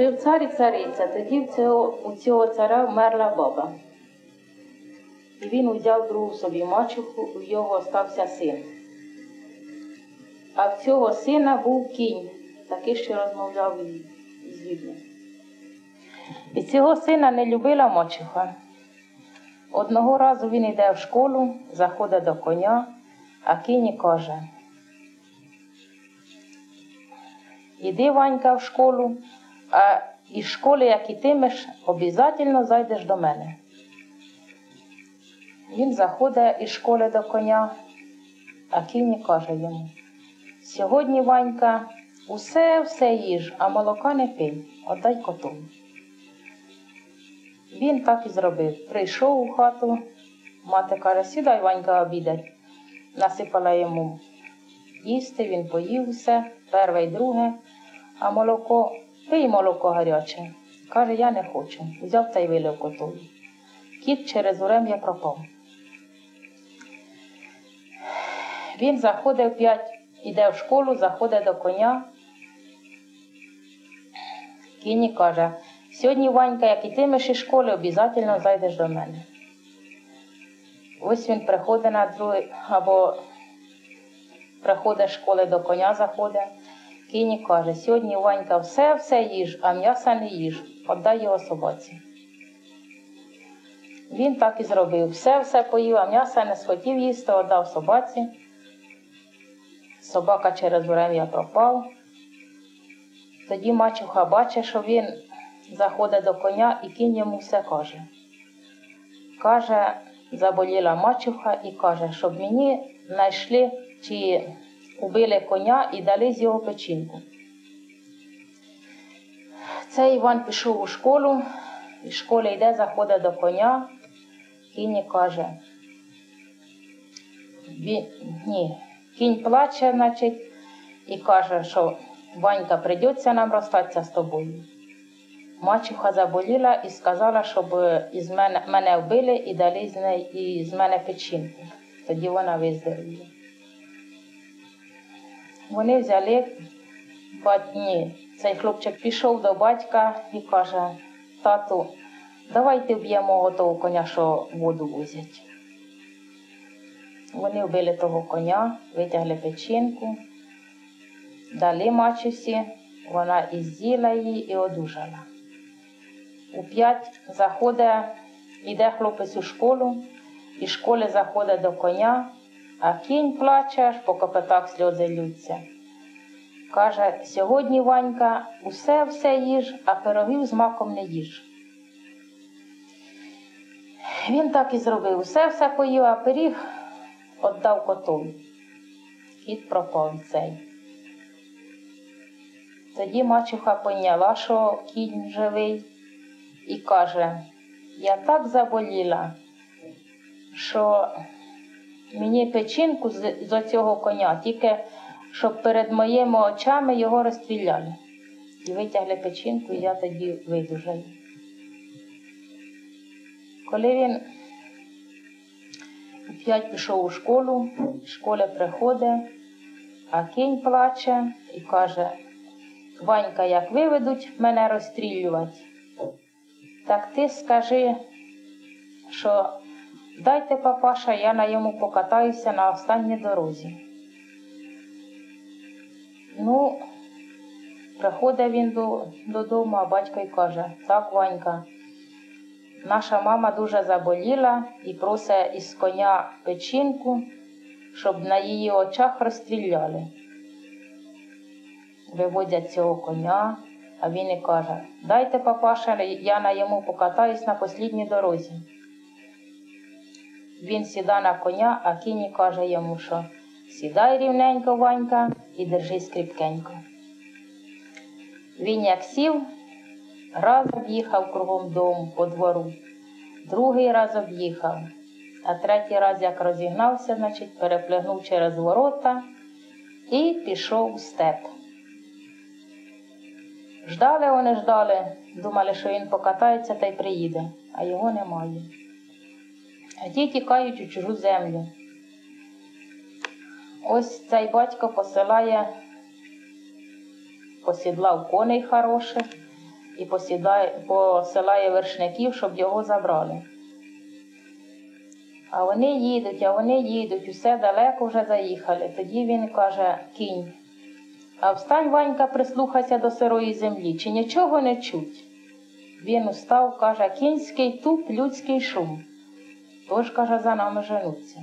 Жив цар і цариця, тоді цього, у цього царя вмерла баба. І він узяв другу собі мачуху, у його остався син. А в цього сина був кінь, такий, що розмовляв із людьми. І цього сина не любила мачуха. Одного разу він йде в школу, заходить до коня, а кінь каже: Іди, Ванька, в школу, а із школи, як ітимеш, обов'язково зайдеш до мене. Він заходить із школи до коня, а кінь каже йому: Сьогодні, Ванька, усе все їж, а молока не пий, отдай коту. Він так і зробив. Прийшов у хату, мати каже, сідай, Ванька, обідать. Насипала йому їсти, він поїв усе, перше й друге, а молоко, пий молоко гаряче. Каже, я не хочу. Взяв та й вилив котові. Кіт через урем'я пропав. Він заходив п'ять, іде в школу, заходить до коня. Кінь каже, сьогодні, Ванька, як ітимеш із школи, обов'язково зайдеш до мене. Ось він приходить на другий, або приходить з школи до коня, заходить. Кінь каже, сьогодні, Ванька, все, все їж, а м'яса не їж, отдай його собаці. Він так і зробив. Все, все поїв, а м'яса не схотів їсти, віддав собаці. Собака через врем'я пропав. Тоді мачуха бачить, що він заходить до коня і кінь йому все каже. Каже, заболіла мачуха і каже, щоб мені знайшли чи убили коня і дали з його печінку. Цей Іван пішов у школу, із школи йде, заходить до коня, кінь каже, ні, кінь плаче, значить, і каже, що Ванька, прийдеться нам розстатися з тобою. Мачуха заболіла і сказала, щоб із мене, мене вбили і дали з неї і з мене печінку. Тоді вона виздоровіє. Вони взяли бать, ні, цей хлопчик пішов до батька і каже, тату, давайте вб'ємо того коня, що воду возять. Вони вбили того коня, витягли печінку, дали мачусі, вона і з'їла її і одужала. У п'ять заходить, іде хлопець у школу, із школи заходить до коня, а кінь плаче, аж по копитах сльози лються. Каже, сьогодні, Ванька, усе все їж, а пирогів з маком не їж. Він так і зробив, усе все поїв, а пиріг віддав котові. Кіт пропав цей. Тоді мачуха поняла, що кінь живий, і каже, я так заболіла, що мені печінку з, з цього коня, тільки щоб перед моїми очами його розстріляли. І витягли печінку, і я тоді видужаю. Коли він п'ять пішов у школу, з школи приходить, а кінь плаче і каже, Ванька, як виведуть мене розстрілювати, так ти скажи, що дайте папаша, я на йому покатаюся на останній дорозі. Ну, приходить він до, додому, а батько й каже, так, Ванька, наша мама дуже заболіла і просить із коня печінку, щоб на її очах розстріляли. Виводять цього коня, а він і каже, дайте папаша, я на йому покатаюсь на послідній дорозі. Він сіда на коня, а кінь каже йому, що сідай рівненько, Ванька, і держись кріпкенько. Він як сів, раз об'їхав кругом дому по двору, другий раз об'їхав, а третій раз, як розігнався, значить, переплигнув через ворота і пішов у степ. Ждали вони ждали, думали, що він покатається та й приїде, а його немає. А ті тікають у чужу землю. Ось цей батько посилає, посідлав коней хороших і посідає, посилає вершників, щоб його забрали. А вони їдуть, а вони їдуть, усе далеко вже заїхали. Тоді він каже кінь. А встань, Ванька, прислухайся до сирої землі, чи нічого не чуть. Він устав, каже, кінський туп, людський шум. Тож, каже, за нами женуться.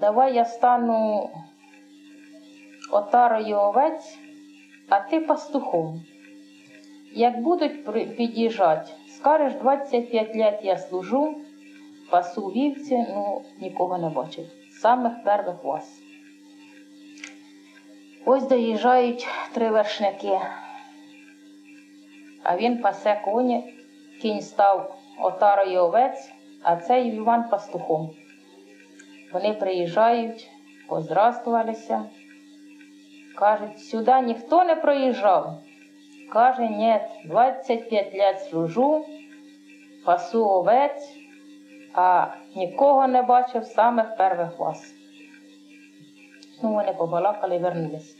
Давай я стану отарою овець, а ти пастухом. Як будуть під'їжджати, скажеш, 25 лет я служу, пасу вівці, ну нікого не бачив. Самих перших вас. Ось доїжджають три вершники. А він пасе коні, кінь став отарою овець, а цей Іван пастухом. Вони приїжджають, поздрастувалися. Кажуть, сюди ніхто не проїжджав. Каже, ні, 25 лет служу, пасу овець, а нікого не бачив самих перших вас. Ну, вони побалакали вернулися.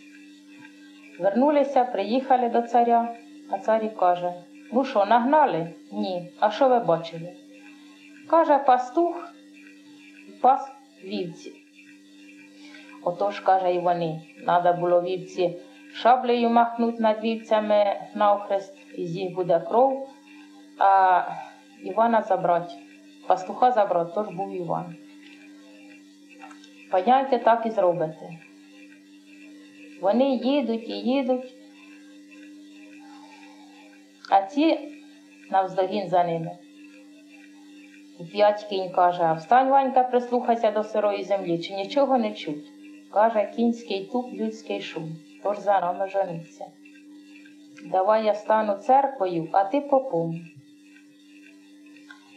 Вернулися, приїхали до царя, а цар каже, ну що, нагнали? Ні. А що ви бачили? Каже, пастух пас вівці. Отож, каже, і вони, треба було вівці шаблею махнути над вівцями навхрест, і з їх буде кров, а Івана забрати, пастуха забрати, тож був Іван. Поняйте, так і зробите. Вони їдуть і їдуть, а ці навздогін за ними. П'ять кінь каже, а встань, Ванька, прислухайся до сирої землі, чи нічого не чуть. Каже, кінський туп, людський шум, тож за жениться. Давай я стану церквою, а ти попом.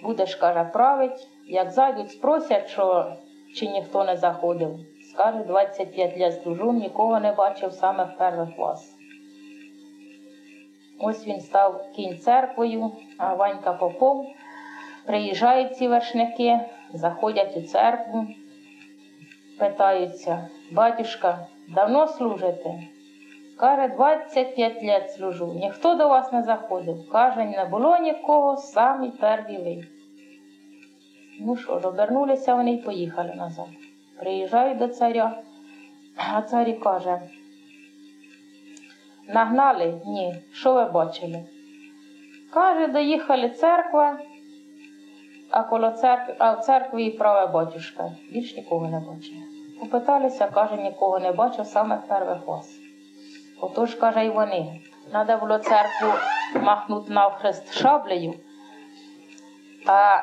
Будеш, каже, править, як зайдуть, спросять, що чи ніхто не заходив. Скаже, 25 лет служу, нікого не бачив самих перших вас. Ось він став кінь церквою, а Ванька попом. Приїжджають ці вершники, заходять у церкву, питаються, батюшка, давно служите? Каже, 25 лет служу, ніхто до вас не заходив. Каже, не було нікого, самі перві ви. Ну що ж, обернулися вони й поїхали назад. Приїжджають до царя, а цар і каже, нагнали? Ні. Що ви бачили? Каже, доїхали церква, а коло церкви, а в церкві і праве батюшка. Більш нікого не бачив. Попиталися, каже, нікого не бачив, саме перших вас. Отож, каже, і вони. Треба було церкву махнути навхрест шаблею, а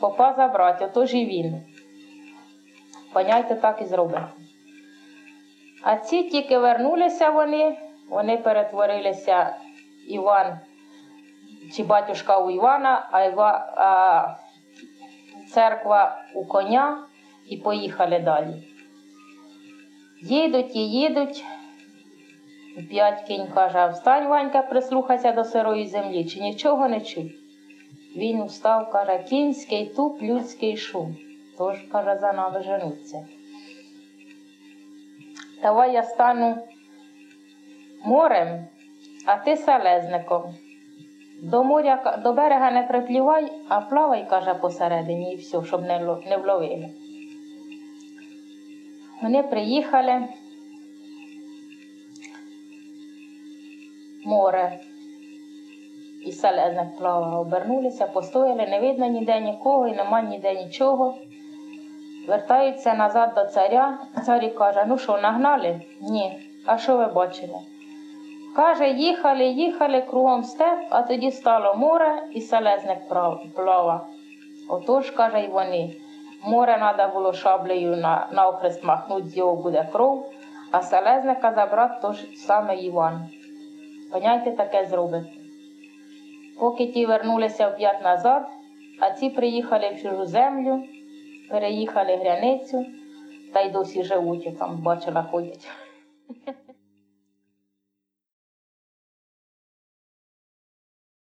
попа забрати, отож і він. Поняйте, так і зробили. А ці тільки вернулися вони, вони перетворилися Іван чи батюшка у Івана, а, Іва, а церква у коня і поїхали далі. Їдуть і їдуть. П'ять кінь каже, встань, Ванька, прислухайся до сирої землі, чи нічого не чуть. Він устав, каже, кінський туп, людський шум. Тож, каже, за нами женуться. Давай я стану морем, а ти селезником. До моря, до берега не приплівай, а плавай, каже, посередині і все, щоб не, не вловили. Вони приїхали. Море. І селезник плавав, обернулися, постояли, не видно ніде нікого і нема ніде нічого. Вертаються назад до царя. Цар і каже, ну що, нагнали? Ні. А що ви бачили? Каже, їхали, їхали кругом степ, а тоді стало море і селезник плавав. Отож, каже, й вони. Море треба було шаблею на, на охрест махнути, з його буде кров, а селезника забрати тож саме Іван. Поняйте, таке зробити. Поки ті вернулися вп'ять назад, а ці приїхали в чужу землю, переїхали границю та й досі живуть, там бачила ходять.